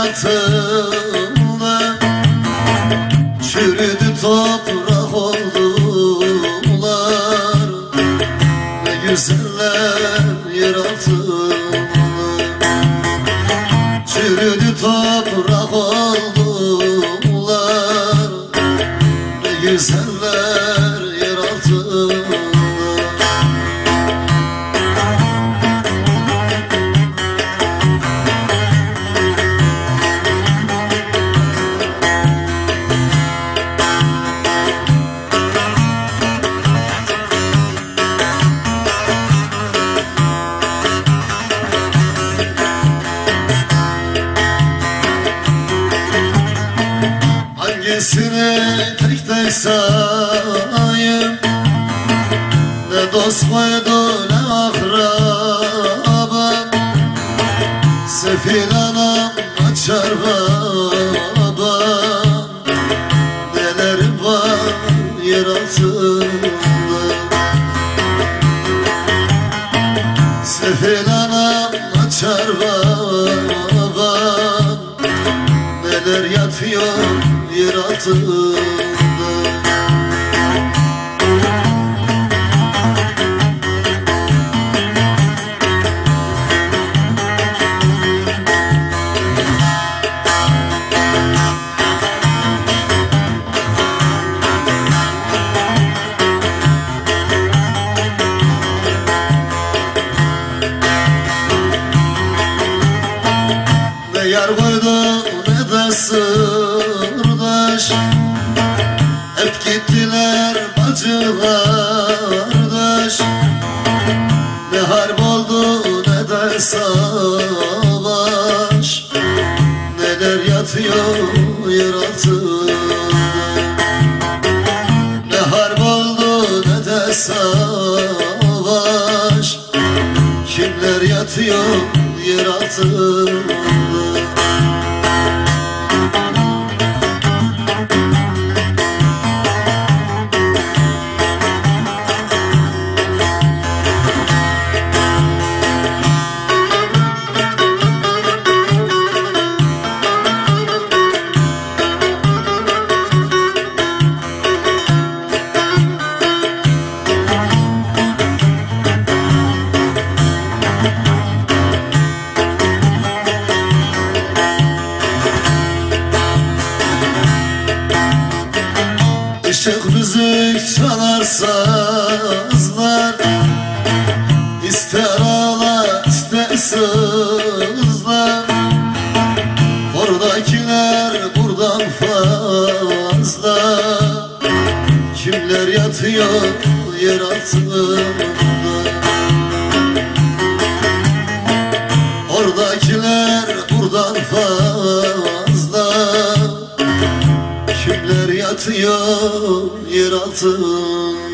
Altında Çürüdü toprak oldular. Ne güzeller Hangisini tek tek sayayım. Ne dost koydu ne akraba Sefil anam açar baba. Neler var yer altında? Sefil anam açar baba. Neler yatıyor Ne yar koydu ne de bacı kardeş Ne harp oldu ne de savaş Neler yatıyor yer Ne harp oldu ne de savaş Kimler yatıyor yer Işık müzik çalar sazlar. İster ağla ister sızlar. Oradakiler buradan fazla. Kimler yatıyor yer altında Kimler yatıyor yer altında